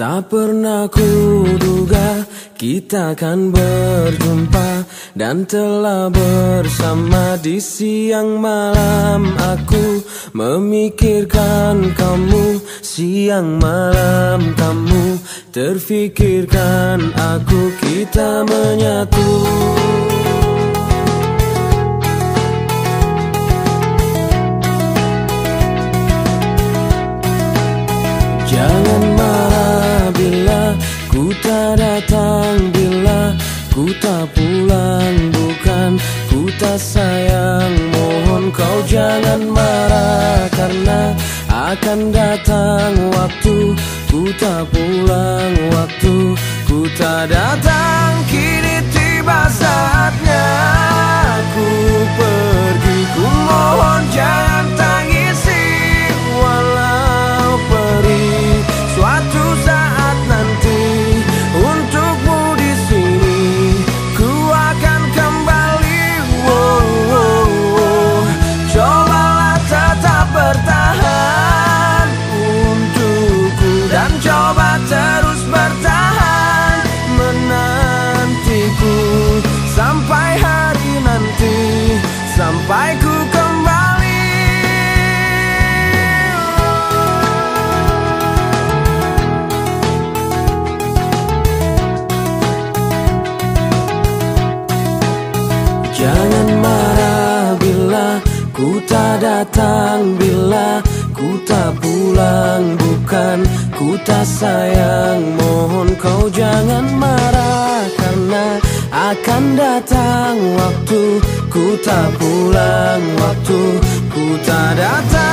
Tak pernah kuduga kita akan berjumpa Dan telah bersama di siang malam. Aku memikirkan kamu Siang malam kamu terfikirkan aku Kita menyatu ku tak datang Bila ku tak pulang bukan? Ku tak sayang Mohon kau jangan marah karena akan datang waktu Ku tak pulang waktu ku tak datang kembali. Jangan marah bila ku tak datang Bila ku tak pulang Bukan ku tak sayang Mohon kau jangan marah Karena akan datang waktu Ku tak pulang waktu Ku tak datang